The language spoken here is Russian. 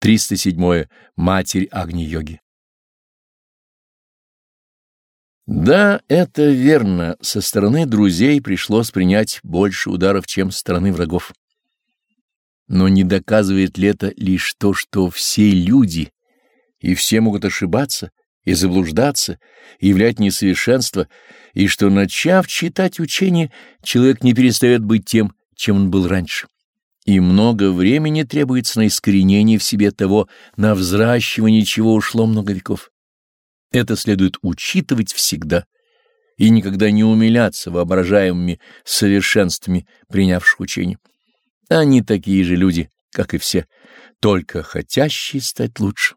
307. Матерь Агни-йоги. Да, это верно, со стороны друзей пришлось принять больше ударов, чем со стороны врагов. Но не доказывает ли это лишь то, что все люди и все могут ошибаться и заблуждаться, и являть несовершенство, и что, начав читать учение, человек не перестает быть тем, чем он был раньше и много времени требуется на искоренение в себе того, на взращивание чего ушло много веков. Это следует учитывать всегда и никогда не умиляться воображаемыми совершенствами принявших учение. Они такие же люди, как и все, только хотящие стать лучше.